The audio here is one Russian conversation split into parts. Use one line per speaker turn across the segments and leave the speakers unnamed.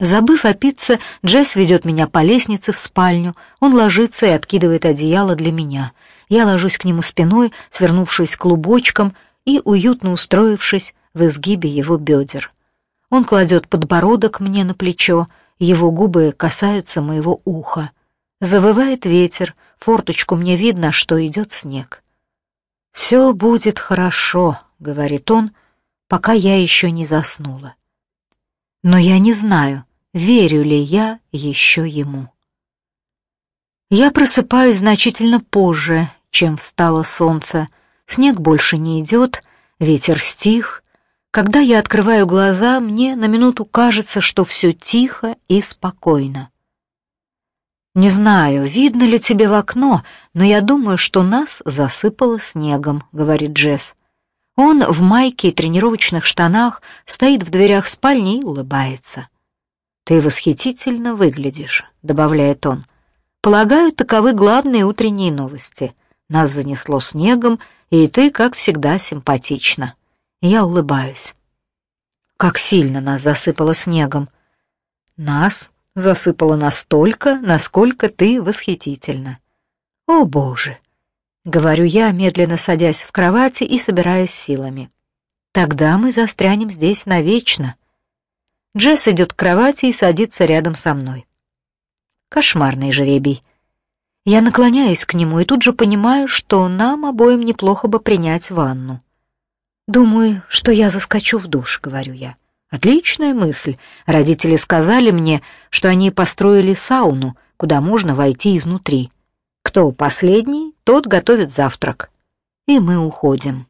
Забыв о пицце, Джесс ведет меня по лестнице в спальню. Он ложится и откидывает одеяло для меня. Я ложусь к нему спиной, свернувшись клубочком и уютно устроившись в изгибе его бедер. Он кладет подбородок мне на плечо, его губы касаются моего уха. Завывает ветер, форточку мне видно, что идет снег. «Все будет хорошо», — говорит он, пока я еще не заснула. Но я не знаю, верю ли я еще ему. Я просыпаюсь значительно позже, чем встало солнце. Снег больше не идет, ветер стих. Когда я открываю глаза, мне на минуту кажется, что все тихо и спокойно. Не знаю, видно ли тебе в окно, но я думаю, что нас засыпало снегом, говорит Джесс. Он в майке и тренировочных штанах стоит в дверях спальни и улыбается. Ты восхитительно выглядишь, добавляет он. Полагаю, таковы главные утренние новости. Нас занесло снегом, и ты, как всегда, симпатична. Я улыбаюсь. Как сильно нас засыпало снегом. Нас засыпала настолько, насколько ты восхитительна. О, Боже! Говорю я, медленно садясь в кровати и собираюсь силами. Тогда мы застрянем здесь навечно. Джесс идет к кровати и садится рядом со мной. Кошмарный жеребий. Я наклоняюсь к нему и тут же понимаю, что нам обоим неплохо бы принять ванну. Думаю, что я заскочу в душ, говорю я. Отличная мысль. Родители сказали мне, что они построили сауну, куда можно войти изнутри. Кто последний, тот готовит завтрак. И мы уходим.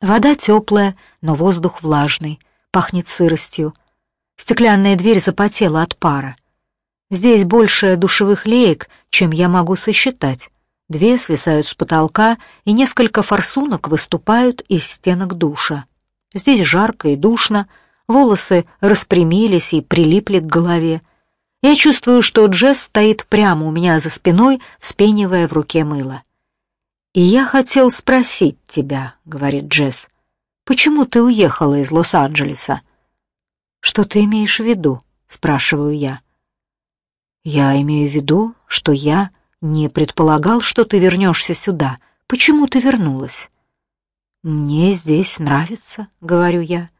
Вода теплая, но воздух влажный, пахнет сыростью. Стеклянная дверь запотела от пара. Здесь больше душевых леек, чем я могу сосчитать. Две свисают с потолка, и несколько форсунок выступают из стенок душа. Здесь жарко и душно, волосы распрямились и прилипли к голове. Я чувствую, что Джесс стоит прямо у меня за спиной, вспенивая в руке мыло. «И я хотел спросить тебя», — говорит Джесс, — «почему ты уехала из Лос-Анджелеса?» «Что ты имеешь в виду?» — спрашиваю я. «Я имею в виду, что я не предполагал, что ты вернешься сюда. Почему ты вернулась?» «Мне здесь нравится», — говорю я.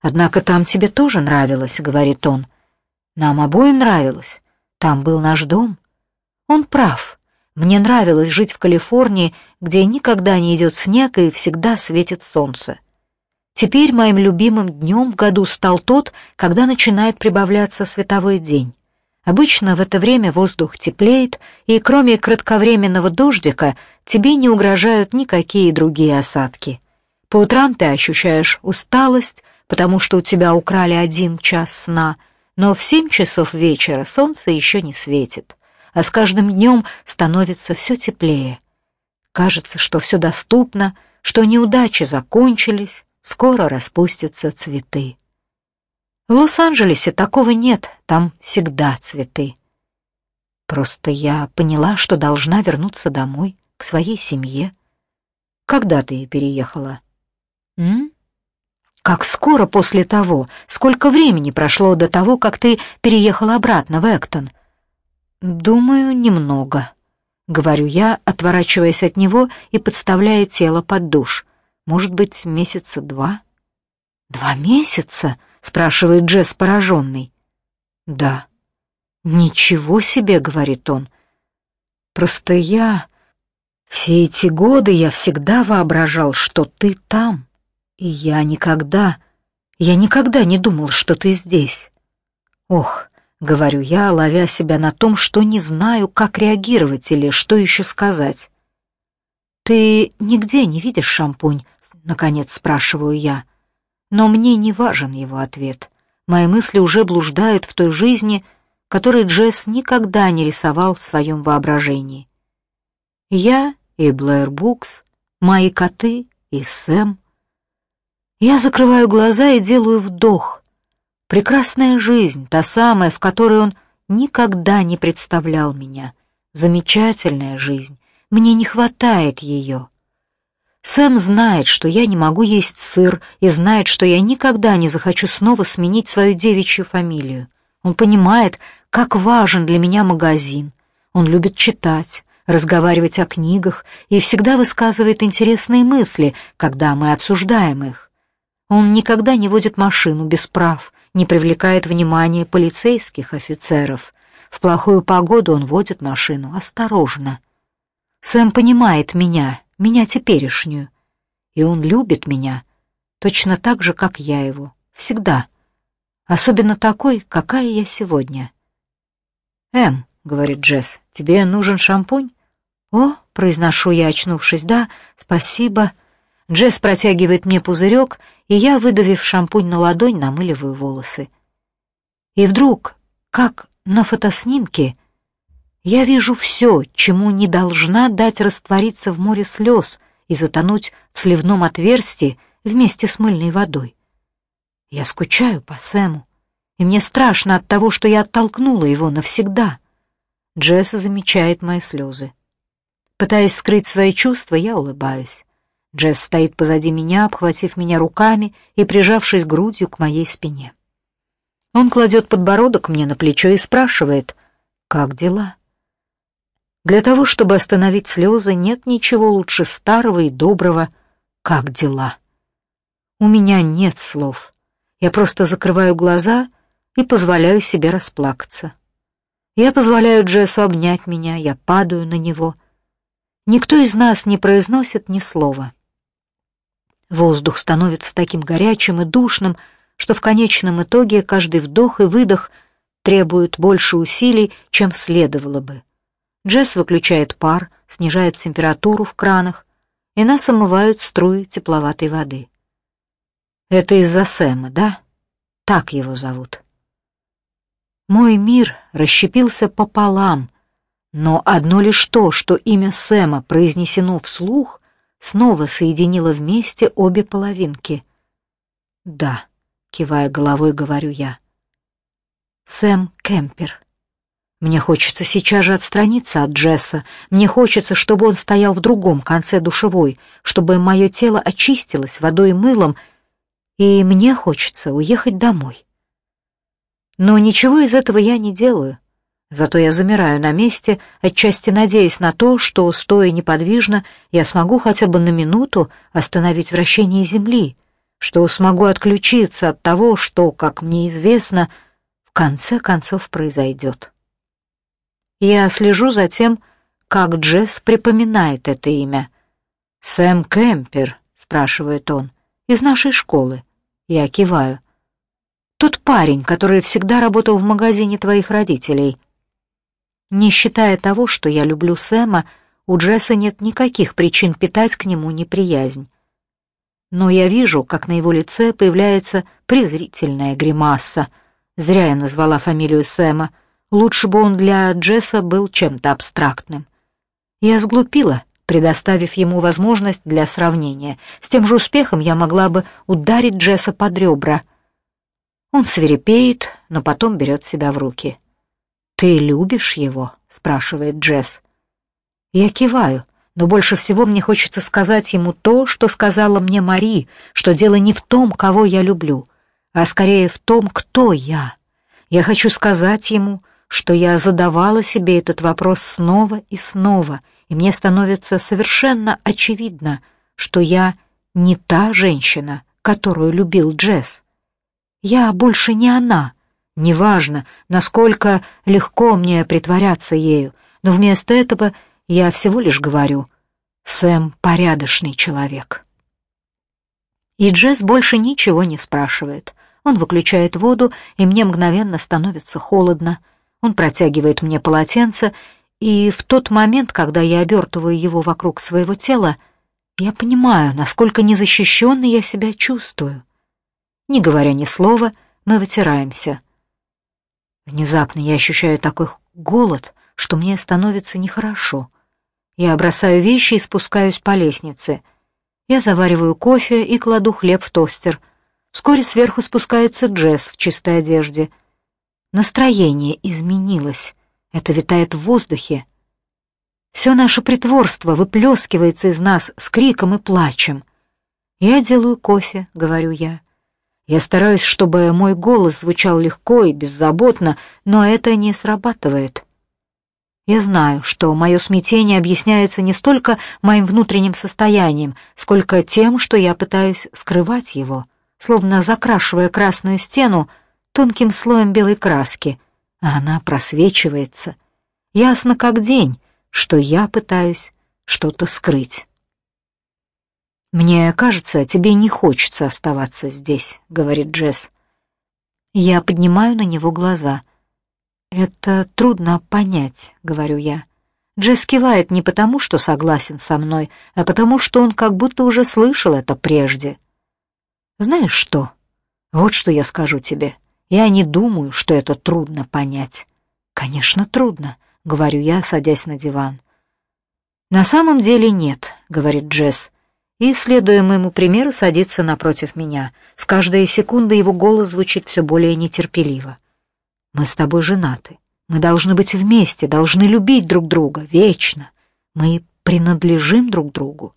«Однако там тебе тоже нравилось», — говорит он. «Нам обоим нравилось. Там был наш дом». Он прав. Мне нравилось жить в Калифорнии, где никогда не идет снег и всегда светит солнце. Теперь моим любимым днем в году стал тот, когда начинает прибавляться световой день. Обычно в это время воздух теплеет, и кроме кратковременного дождика тебе не угрожают никакие другие осадки. По утрам ты ощущаешь усталость, потому что у тебя украли один час сна, но в семь часов вечера солнце еще не светит, а с каждым днем становится все теплее. Кажется, что все доступно, что неудачи закончились, скоро распустятся цветы. В Лос-Анджелесе такого нет, там всегда цветы. Просто я поняла, что должна вернуться домой, к своей семье. Когда ты переехала? М? Как скоро после того? Сколько времени прошло до того, как ты переехала обратно в Эктон? Думаю, немного. Говорю я, отворачиваясь от него и подставляя тело под душ. Может быть, месяца два? Два месяца? спрашивает Джесс пораженный. Да. Ничего себе, говорит он. Просто я все эти годы я всегда воображал, что ты там, я никогда, я никогда не думал, что ты здесь. Ох, говорю я, ловя себя на том, что не знаю, как реагировать или что еще сказать. Ты нигде не видишь шампунь? наконец спрашиваю я но мне не важен его ответ. Мои мысли уже блуждают в той жизни, которой Джесс никогда не рисовал в своем воображении. Я и Блэр Букс, мои коты и Сэм. Я закрываю глаза и делаю вдох. Прекрасная жизнь, та самая, в которой он никогда не представлял меня. Замечательная жизнь. Мне не хватает ее. Сэм знает, что я не могу есть сыр, и знает, что я никогда не захочу снова сменить свою девичью фамилию. Он понимает, как важен для меня магазин. Он любит читать, разговаривать о книгах и всегда высказывает интересные мысли, когда мы обсуждаем их. Он никогда не водит машину без прав, не привлекает внимания полицейских офицеров. В плохую погоду он водит машину осторожно. Сэм понимает меня, меня теперешнюю, и он любит меня точно так же, как я его, всегда, особенно такой, какая я сегодня. «Эм», — говорит Джесс, — «тебе нужен шампунь?» «О», — произношу я, очнувшись, — «да, спасибо». Джесс протягивает мне пузырек, и я, выдавив шампунь на ладонь, намыливаю волосы. И вдруг, как на фотоснимке, я вижу все, чему не должна дать раствориться в море слез и затонуть в сливном отверстии вместе с мыльной водой. Я скучаю по Сэму, и мне страшно от того, что я оттолкнула его навсегда. Джесс замечает мои слезы. Пытаясь скрыть свои чувства, я улыбаюсь. Джесс стоит позади меня, обхватив меня руками и прижавшись грудью к моей спине. Он кладет подбородок мне на плечо и спрашивает, «Как дела?» Для того, чтобы остановить слезы, нет ничего лучше старого и доброго «Как дела?». У меня нет слов. Я просто закрываю глаза и позволяю себе расплакаться. Я позволяю Джессу обнять меня, я падаю на него. Никто из нас не произносит ни слова. Воздух становится таким горячим и душным, что в конечном итоге каждый вдох и выдох требует больше усилий, чем следовало бы. Джесс выключает пар, снижает температуру в кранах, и нас омывают струи тепловатой воды. Это из-за Сэма, да? Так его зовут. Мой мир расщепился пополам, но одно лишь то, что имя Сэма произнесено вслух, снова соединила вместе обе половинки. «Да», — кивая головой, говорю я. «Сэм Кемпер». Мне хочется сейчас же отстраниться от Джесса. Мне хочется, чтобы он стоял в другом конце душевой, чтобы мое тело очистилось водой и мылом, и мне хочется уехать домой. Но ничего из этого я не делаю. Зато я замираю на месте, отчасти надеясь на то, что, стоя неподвижно, я смогу хотя бы на минуту остановить вращение Земли, что смогу отключиться от того, что, как мне известно, в конце концов произойдет. Я слежу за тем, как Джесс припоминает это имя. «Сэм Кемпер», — спрашивает он, — «из нашей школы». Я киваю. «Тот парень, который всегда работал в магазине твоих родителей». Не считая того, что я люблю Сэма, у Джесса нет никаких причин питать к нему неприязнь. Но я вижу, как на его лице появляется презрительная гримаса. Зря я назвала фамилию Сэма. Лучше бы он для Джесса был чем-то абстрактным. Я сглупила, предоставив ему возможность для сравнения. С тем же успехом я могла бы ударить Джесса под ребра. Он свирепеет, но потом берет себя в руки. «Ты любишь его?» — спрашивает Джесс. Я киваю, но больше всего мне хочется сказать ему то, что сказала мне Мари, что дело не в том, кого я люблю, а скорее в том, кто я. Я хочу сказать ему, что я задавала себе этот вопрос снова и снова, и мне становится совершенно очевидно, что я не та женщина, которую любил Джесс. Я больше не она — Неважно, насколько легко мне притворяться ею, но вместо этого я всего лишь говорю «Сэм — порядочный человек». И Джесс больше ничего не спрашивает. Он выключает воду, и мне мгновенно становится холодно. Он протягивает мне полотенце, и в тот момент, когда я обертываю его вокруг своего тела, я понимаю, насколько незащищенной я себя чувствую. Не говоря ни слова, мы вытираемся — Внезапно я ощущаю такой голод, что мне становится нехорошо. Я бросаю вещи и спускаюсь по лестнице. Я завариваю кофе и кладу хлеб в тостер. Вскоре сверху спускается Джесс в чистой одежде. Настроение изменилось. Это витает в воздухе. Все наше притворство выплескивается из нас с криком и плачем. «Я делаю кофе», — говорю я. Я стараюсь, чтобы мой голос звучал легко и беззаботно, но это не срабатывает. Я знаю, что мое смятение объясняется не столько моим внутренним состоянием, сколько тем, что я пытаюсь скрывать его, словно закрашивая красную стену тонким слоем белой краски, а она просвечивается. Ясно как день, что я пытаюсь что-то скрыть. «Мне кажется, тебе не хочется оставаться здесь», — говорит Джесс. Я поднимаю на него глаза. «Это трудно понять», — говорю я. Джесс кивает не потому, что согласен со мной, а потому, что он как будто уже слышал это прежде. «Знаешь что? Вот что я скажу тебе. Я не думаю, что это трудно понять». «Конечно, трудно», — говорю я, садясь на диван. «На самом деле нет», — говорит Джесс и, следуя моему примеру, садится напротив меня. С каждой секундой его голос звучит все более нетерпеливо. «Мы с тобой женаты. Мы должны быть вместе, должны любить друг друга, вечно. Мы принадлежим друг другу».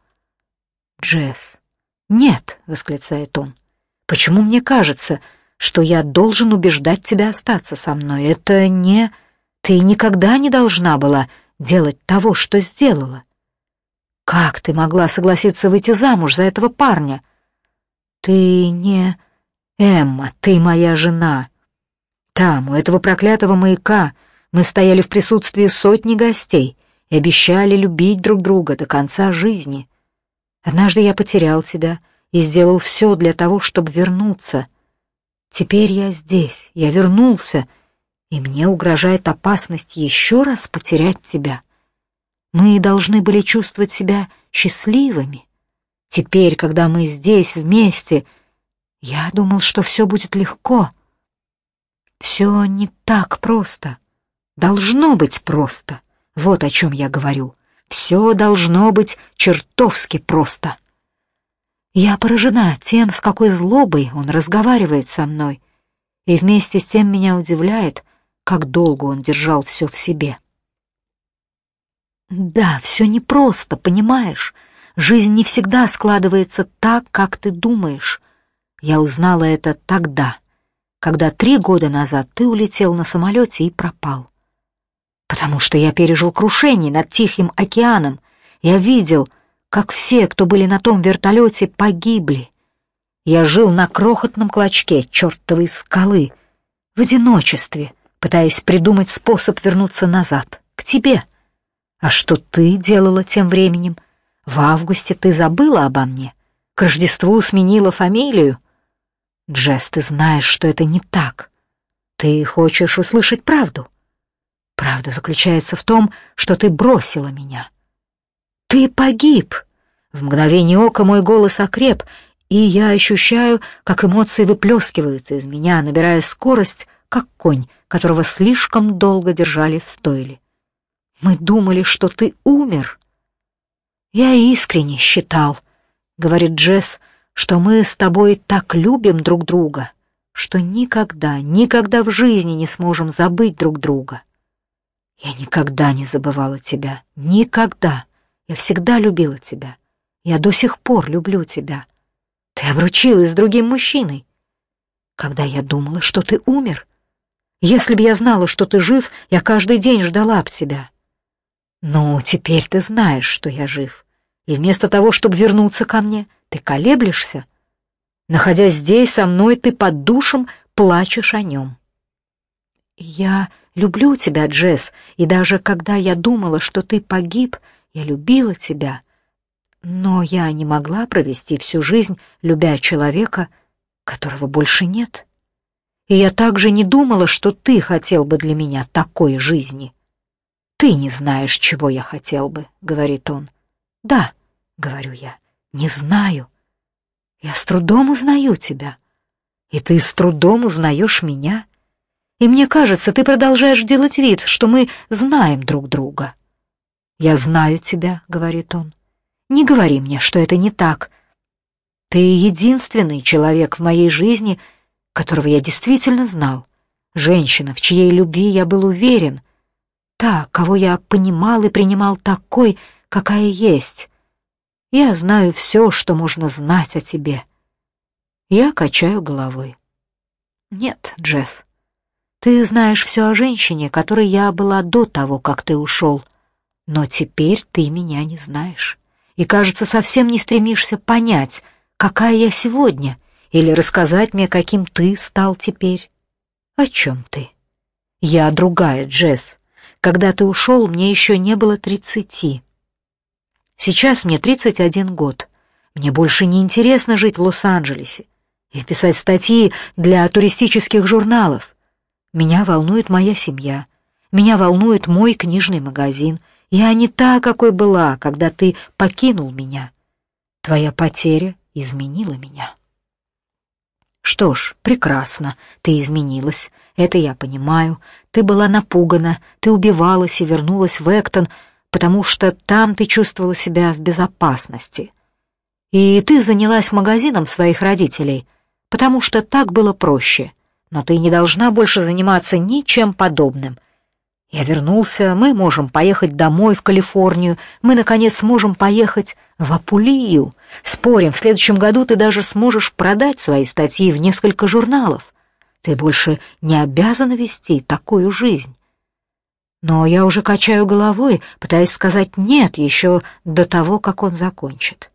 «Джесс». «Нет», — восклицает он. «Почему мне кажется, что я должен убеждать тебя остаться со мной? Это не... Ты никогда не должна была делать того, что сделала. Как ты могла согласиться выйти замуж за этого парня? Ты не... Эмма, ты моя жена. Там, у этого проклятого маяка, мы стояли в присутствии сотни гостей и обещали любить друг друга до конца жизни. Однажды я потерял тебя и сделал все для того, чтобы вернуться. Теперь я здесь, я вернулся, и мне угрожает опасность еще раз потерять тебя. Мы должны были чувствовать себя счастливыми. Теперь, когда мы здесь вместе, я думал, что все будет легко. Все не так просто. Должно быть просто. Вот о чем я говорю. Все должно быть чертовски просто. Я поражена тем, с какой злобой он разговаривает со мной, и вместе с тем меня удивляет, как долго он держал все в себе. Да, все непросто, понимаешь? Жизнь не всегда складывается так, как ты думаешь. Я узнала это тогда, когда три года назад ты улетел на самолете и пропал. Потому что я пережил крушение над Тихим океаном. Я видел, как все, кто были на том вертолете, погибли. Я жил на крохотном клочке чертовой скалы, в одиночестве, пытаясь придумать способ вернуться назад, к тебе — а что ты делала тем временем? В августе ты забыла обо мне. К Рождеству сменила фамилию. Джесс, ты знаешь, что это не так. Ты хочешь услышать правду? Правда заключается в том, что ты бросила меня. Ты погиб. В мгновение ока мой голос окреп, и я ощущаю, как эмоции выплескиваются из меня, набирая скорость, как конь, которого слишком долго держали в стойле. Мы думали, что ты умер. Я искренне считал, говорит Джесс, что мы с тобой так любим друг друга, что никогда, никогда в жизни не сможем забыть друг друга. Я никогда не забывала тебя, никогда. Я всегда любила тебя. Я до сих пор люблю тебя. Ты обручилась с другим мужчиной. Когда я думала, что ты умер, если бы я знала, что ты жив, я каждый день ждала б тебя. «Ну, теперь ты знаешь, что я жив, и вместо того, чтобы вернуться ко мне, ты колеблешься. Находясь здесь со мной, ты под душем плачешь о нем». «Я люблю тебя, Джесс, и даже когда я думала, что ты погиб, я любила тебя. Но я не могла провести всю жизнь, любя человека, которого больше нет. И я также не думала, что ты хотел бы для меня такой жизни». «Ты не знаешь, чего я хотел бы», — говорит он. «Да», — говорю я, — «не знаю. Я с трудом узнаю тебя, и ты с трудом узнаешь меня. И мне кажется, ты продолжаешь делать вид, что мы знаем друг друга». «Я знаю тебя», — говорит он. «Не говори мне, что это не так. Ты единственный человек в моей жизни, которого я действительно знал, женщина, в чьей любви я был уверен, Та, кого я понимал и принимал такой, какая есть. Я знаю все, что можно знать о тебе. Я качаю головой. Нет, Джесс, ты знаешь все о женщине, которой я была до того, как ты ушел. Но теперь ты меня не знаешь. И, кажется, совсем не стремишься понять, какая я сегодня, или рассказать мне, каким ты стал теперь. О чем ты? Я другая, Джесс. Когда ты ушел, мне еще не было тридцати. Сейчас мне тридцать один год. Мне больше не интересно жить в Лос-Анджелесе и писать статьи для туристических журналов. Меня волнует моя семья. Меня волнует мой книжный магазин. Я не та, какой была, когда ты покинул меня. Твоя потеря изменила меня. Что ж, прекрасно, ты изменилась. Это я понимаю. Ты была напугана, ты убивалась и вернулась в Эктон, потому что там ты чувствовала себя в безопасности. И ты занялась магазином своих родителей, потому что так было проще. Но ты не должна больше заниматься ничем подобным. Я вернулся, мы можем поехать домой в Калифорнию, мы, наконец, сможем поехать в Апулию. Спорим, в следующем году ты даже сможешь продать свои статьи в несколько журналов. Ты больше не обязана вести такую жизнь. Но я уже качаю головой, пытаясь сказать «нет» еще до того, как он закончит.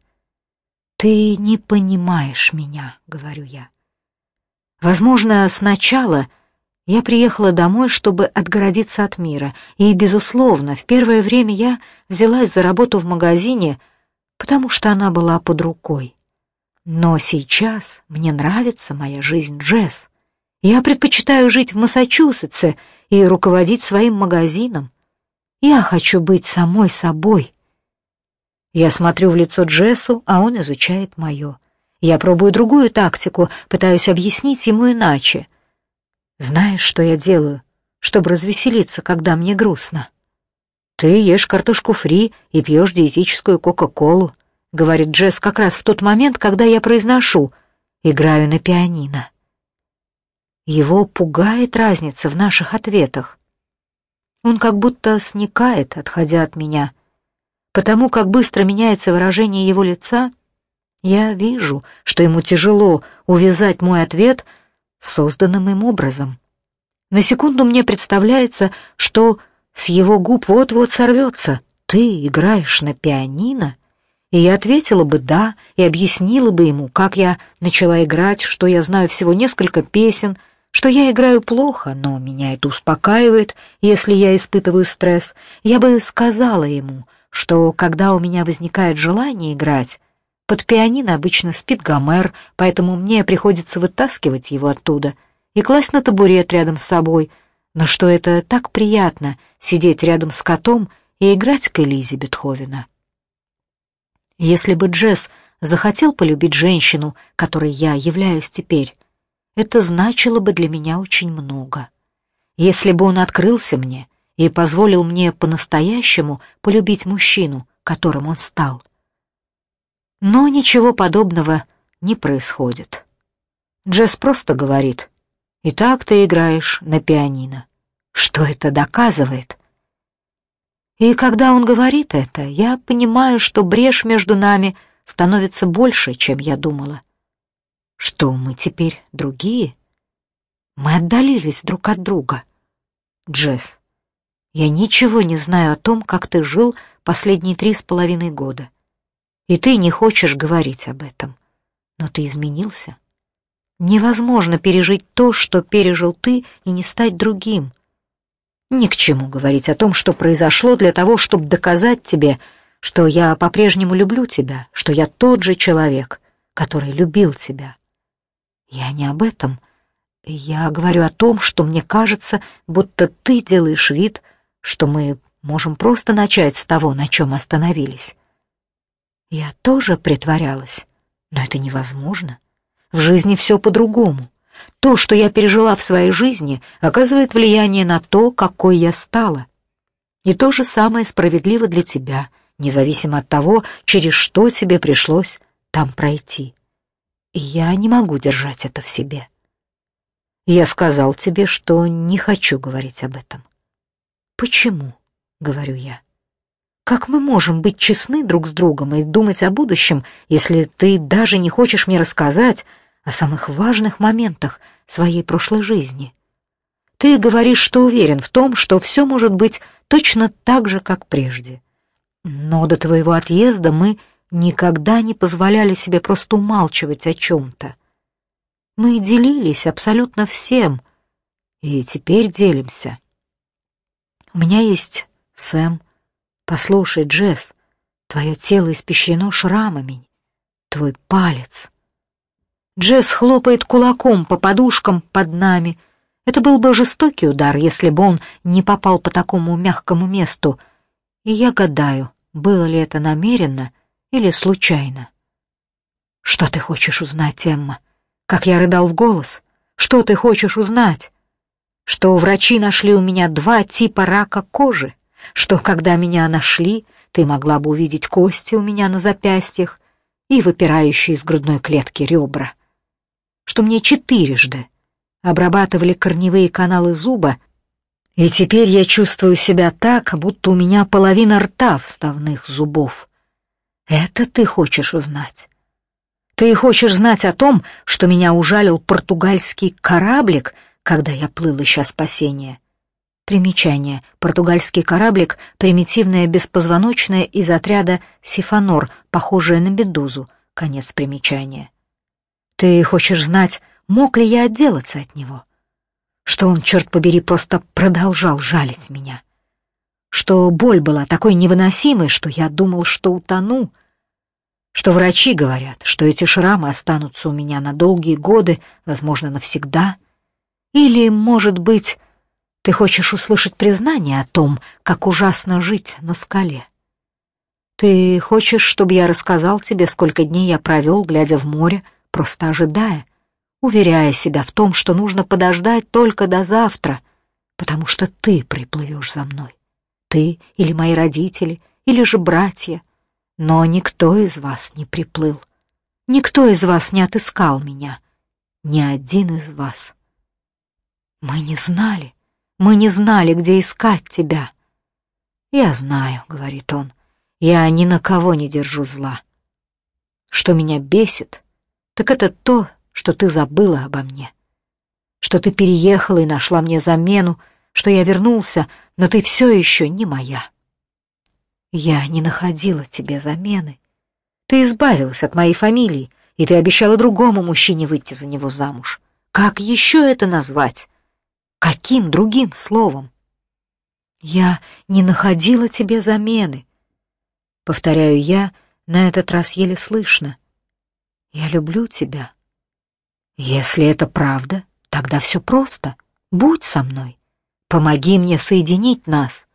«Ты не понимаешь меня», — говорю я. Возможно, сначала я приехала домой, чтобы отгородиться от мира, и, безусловно, в первое время я взялась за работу в магазине, потому что она была под рукой. Но сейчас мне нравится моя жизнь, Джесс. Я предпочитаю жить в Массачусетсе и руководить своим магазином. Я хочу быть самой собой. Я смотрю в лицо Джессу, а он изучает мое. Я пробую другую тактику, пытаюсь объяснить ему иначе. Знаешь, что я делаю, чтобы развеселиться, когда мне грустно? Ты ешь картошку фри и пьешь диетическую кока-колу, говорит Джесс как раз в тот момент, когда я произношу «играю на пианино». Его пугает разница в наших ответах. Он как будто сникает, отходя от меня. Потому как быстро меняется выражение его лица, я вижу, что ему тяжело увязать мой ответ созданным им образом. На секунду мне представляется, что с его губ вот-вот сорвется «Ты играешь на пианино?» И я ответила бы «да» и объяснила бы ему, как я начала играть, что я знаю всего несколько песен — что я играю плохо, но меня это успокаивает, если я испытываю стресс, я бы сказала ему, что когда у меня возникает желание играть, под пианино обычно спит Гомер, поэтому мне приходится вытаскивать его оттуда и класть на табурет рядом с собой, но что это так приятно сидеть рядом с котом и играть к Элизе Бетховена. Если бы Джесс захотел полюбить женщину, которой я являюсь теперь, это значило бы для меня очень много. Если бы он открылся мне и позволил мне по-настоящему полюбить мужчину, которым он стал. Но ничего подобного не происходит. Джесс просто говорит, «И так ты играешь на пианино». Что это доказывает? И когда он говорит это, я понимаю, что брешь между нами становится больше, чем я думала. Что мы теперь другие? Мы отдалились друг от друга. Джесс, я ничего не знаю о том, как ты жил последние три с половиной года. И ты не хочешь говорить об этом. Но ты изменился. Невозможно пережить то, что пережил ты, и не стать другим. Ни к чему говорить о том, что произошло для того, чтобы доказать тебе, что я по-прежнему люблю тебя, что я тот же человек, который любил тебя. Я не об этом. Я говорю о том, что мне кажется, будто ты делаешь вид, что мы можем просто начать с того, на чем остановились. Я тоже притворялась, но это невозможно. В жизни все по-другому. То, что я пережила в своей жизни, оказывает влияние на то, какой я стала. И то же самое справедливо для тебя, независимо от того, через что тебе пришлось там пройти я не могу держать это в себе. Я сказал тебе, что не хочу говорить об этом. «Почему?» — говорю я. «Как мы можем быть честны друг с другом и думать о будущем, если ты даже не хочешь мне рассказать о самых важных моментах своей прошлой жизни?» Ты говоришь, что уверен в том, что все может быть точно так же, как прежде. Но до твоего отъезда мы никогда не позволяли себе просто умалчивать о чем-то. Мы делились абсолютно всем, и теперь делимся. У меня есть Сэм. Послушай, Джесс, твое тело испещрено шрамами. Твой палец. Джесс хлопает кулаком по подушкам под нами — это был бы жестокий удар, если бы он не попал по такому мягкому месту. И я гадаю, было ли это намеренно или случайно. «Что ты хочешь узнать, Эмма? Как я рыдал в голос? Что ты хочешь узнать? Что врачи нашли у меня два типа рака кожи? Что, когда меня нашли, ты могла бы увидеть кости у меня на запястьях и выпирающие из грудной клетки ребра? Что мне четырежды обрабатывали корневые каналы зуба, и теперь я чувствую себя так, будто у меня половина рта вставных зубов. Это ты хочешь узнать? Ты хочешь знать о том, что меня ужалил португальский кораблик, когда я плыл ища спасения? Примечание. Португальский кораблик — примитивное беспозвоночное из отряда «Сифанор», похожее на медузу. Конец примечания. Ты хочешь знать, Мог ли я отделаться от него? Что он, черт побери, просто продолжал жалить меня? Что боль была такой невыносимой, что я думал, что утону? Что врачи говорят, что эти шрамы останутся у меня на долгие годы, возможно, навсегда? Или, может быть, ты хочешь услышать признание о том, как ужасно жить на скале? Ты хочешь, чтобы я рассказал тебе, сколько дней я провел, глядя в море, просто ожидая, уверяя себя в том, что нужно подождать только до завтра, потому что ты приплывешь за мной. Ты или мои родители, или же братья. Но никто из вас не приплыл. Никто из вас не отыскал меня. Ни один из вас. Мы не знали. Мы не знали, где искать тебя. Я знаю, — говорит он, — я ни на кого не держу зла. Что меня бесит, так это то, что ты забыла обо мне, что ты переехала и нашла мне замену, что я вернулся, но ты все еще не моя. Я не находила тебе замены. Ты избавилась от моей фамилии, и ты обещала другому мужчине выйти за него замуж. Как еще это назвать? Каким другим словом? Я не находила тебе замены. Повторяю я, на этот раз еле слышно. Я люблю тебя. Если это правда, тогда все просто. Будь со мной. Помоги мне соединить нас.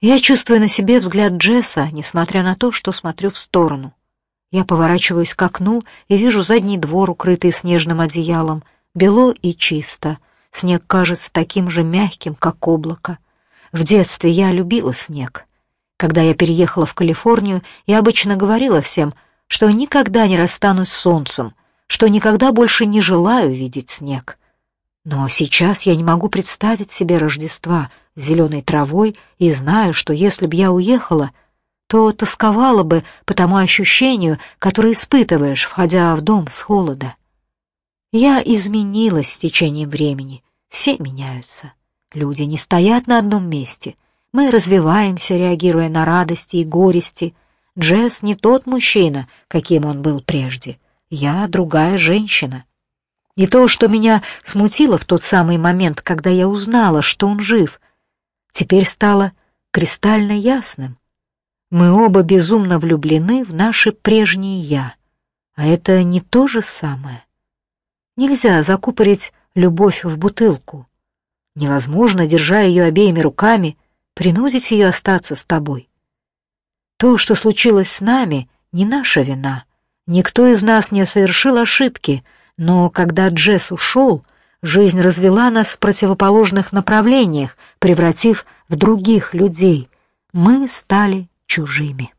Я чувствую на себе взгляд Джесса, несмотря на то, что смотрю в сторону. Я поворачиваюсь к окну и вижу задний двор, укрытый снежным одеялом, бело и чисто. Снег кажется таким же мягким, как облако. В детстве я любила снег. Когда я переехала в Калифорнию, я обычно говорила всем, что никогда не расстанусь с солнцем, что никогда больше не желаю видеть снег. Но сейчас я не могу представить себе Рождества зеленой травой и знаю, что если б я уехала, то тосковала бы по тому ощущению, которое испытываешь, входя в дом с холода. Я изменилась с течением времени, все меняются. Люди не стоят на одном месте. Мы развиваемся, реагируя на радости и горести. Джесс не тот мужчина, каким он был прежде — я другая женщина. И то, что меня смутило в тот самый момент, когда я узнала, что он жив, теперь стало кристально ясным. Мы оба безумно влюблены в наши прежние «я», а это не то же самое. Нельзя закупорить любовь в бутылку. Невозможно, держа ее обеими руками, принудить ее остаться с тобой. То, что случилось с нами, не наша вина — Никто из нас не совершил ошибки, но когда Джесс ушел, жизнь развела нас в противоположных направлениях, превратив в других людей. Мы стали чужими.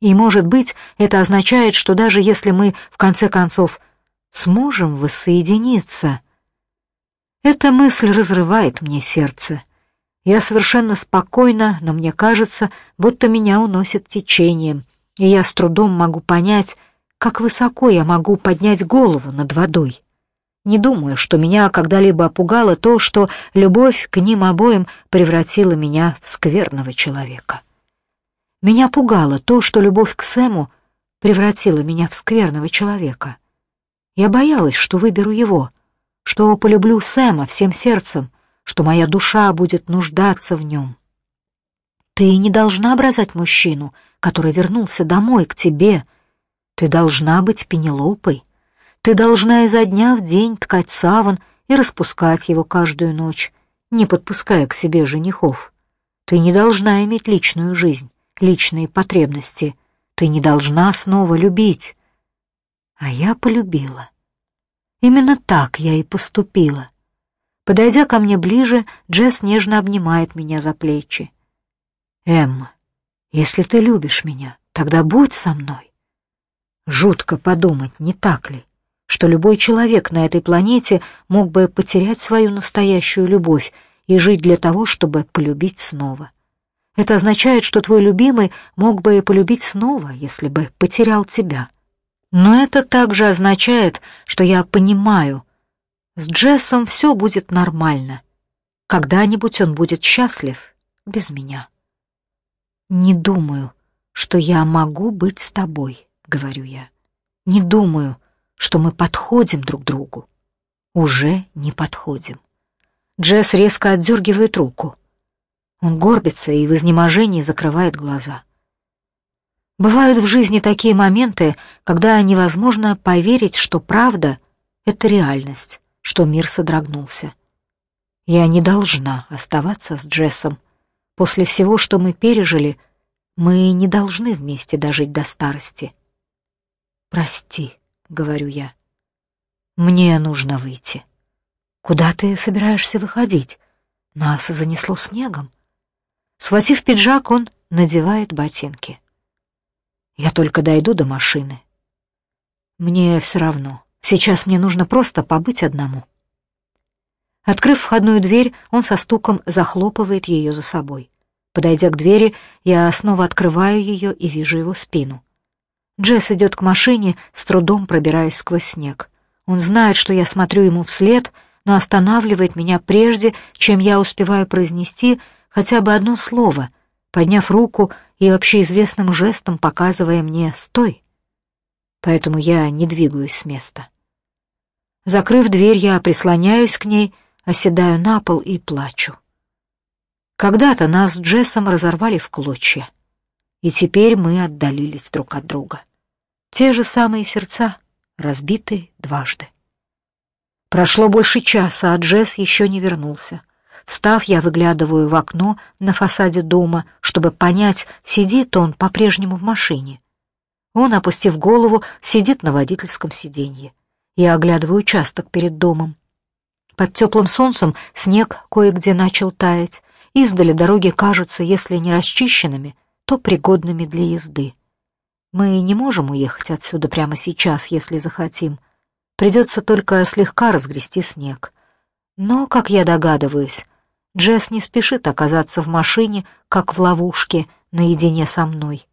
И, может быть, это означает, что даже если мы, в конце концов, сможем воссоединиться... Эта мысль разрывает мне сердце. Я совершенно спокойна, но мне кажется, будто меня уносит течением, и я с трудом могу понять, как высоко я могу поднять голову над водой. Не думаю, что меня когда-либо опугало то, что любовь к ним обоим превратила меня в скверного человека. Меня пугало то, что любовь к Сэму превратила меня в скверного человека. Я боялась, что выберу его, что полюблю Сэма всем сердцем, что моя душа будет нуждаться в нем. Ты не должна образать мужчину, который вернулся домой к тебе. Ты должна быть Пенелопой. Ты должна изо дня в день ткать саван и распускать его каждую ночь, не подпуская к себе женихов. Ты не должна иметь личную жизнь, личные потребности. Ты не должна снова любить. А я полюбила. Именно так я и поступила. Подойдя ко мне ближе, Джесс нежно обнимает меня за плечи. «Эмма, если ты любишь меня, тогда будь со мной». Жутко подумать, не так ли? Что любой человек на этой планете мог бы потерять свою настоящую любовь и жить для того, чтобы полюбить снова. Это означает, что твой любимый мог бы полюбить снова, если бы потерял тебя. Но это также означает, что я понимаю, с Джессом все будет нормально. Когда-нибудь он будет счастлив без меня. Не думаю, что я могу быть с тобой, говорю я. Не думаю, что мы подходим друг другу. Уже не подходим. Джесс резко отдергивает руку. Он горбится и в изнеможении закрывает глаза. Бывают в жизни такие моменты, когда невозможно поверить, что правда — это реальность, что мир содрогнулся. Я не должна оставаться с Джессом. После всего, что мы пережили, мы не должны вместе дожить до старости. Прости. — говорю я. «Мне нужно выйти». «Куда ты собираешься выходить? Нас занесло снегом». Схватив пиджак, он надевает ботинки. «Я только дойду до машины. Мне все равно. Сейчас мне нужно просто побыть одному». Открыв входную дверь, он со стуком захлопывает ее за собой. Подойдя к двери, я снова открываю ее и вижу его спину. Джесс идет к машине, с трудом пробираясь сквозь снег. Он знает, что я смотрю ему вслед, но останавливает меня прежде, чем я успеваю произнести хотя бы одно слово, подняв руку и общеизвестным жестом показывая мне «стой». Поэтому я не двигаюсь с места. Закрыв дверь, я прислоняюсь к ней, оседаю на пол и плачу. Когда-то нас с Джессом разорвали в клочья и теперь мы отдалились друг от друга. Те же самые сердца, разбитые дважды. Прошло больше часа, а Джесс еще не вернулся. Встав, я выглядываю в окно на фасаде дома, чтобы понять, сидит он по-прежнему в машине. Он, опустив голову, сидит на водительском сиденье. Я оглядываю участок перед домом. Под теплым солнцем снег кое-где начал таять. Издали дороги кажутся, если не расчищенными, то пригодными для езды. Мы не можем уехать отсюда прямо сейчас, если захотим. Придется только слегка разгрести снег. Но, как я догадываюсь, Джесс не спешит оказаться в машине, как в ловушке, наедине со мной.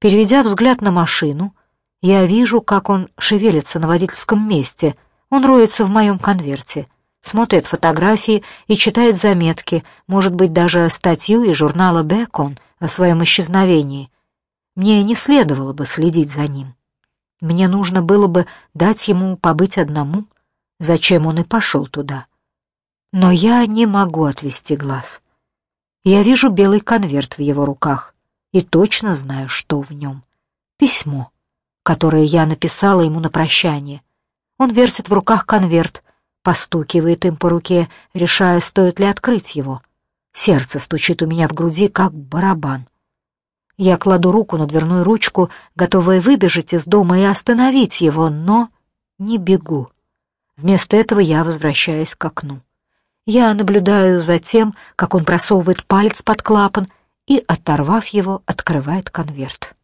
Переведя взгляд на машину, я вижу, как он шевелится на водительском месте. Он роется в моем конверте, смотрит фотографии и читает заметки, может быть, даже статью из журнала «Бекон», о своем исчезновении. Мне не следовало бы следить за ним. Мне нужно было бы дать ему побыть одному, зачем он и пошел туда. Но я не могу отвести глаз. Я вижу белый конверт в его руках и точно знаю, что в нем. Письмо, которое я написала ему на прощание. Он вертит в руках конверт, постукивает им по руке, решая, стоит ли открыть его — Сердце стучит у меня в груди, как барабан. Я кладу руку на дверную ручку, готовая выбежать из дома и остановить его, но не бегу. Вместо этого я возвращаюсь к окну. Я наблюдаю за тем, как он просовывает палец под клапан и, оторвав его, открывает конверт.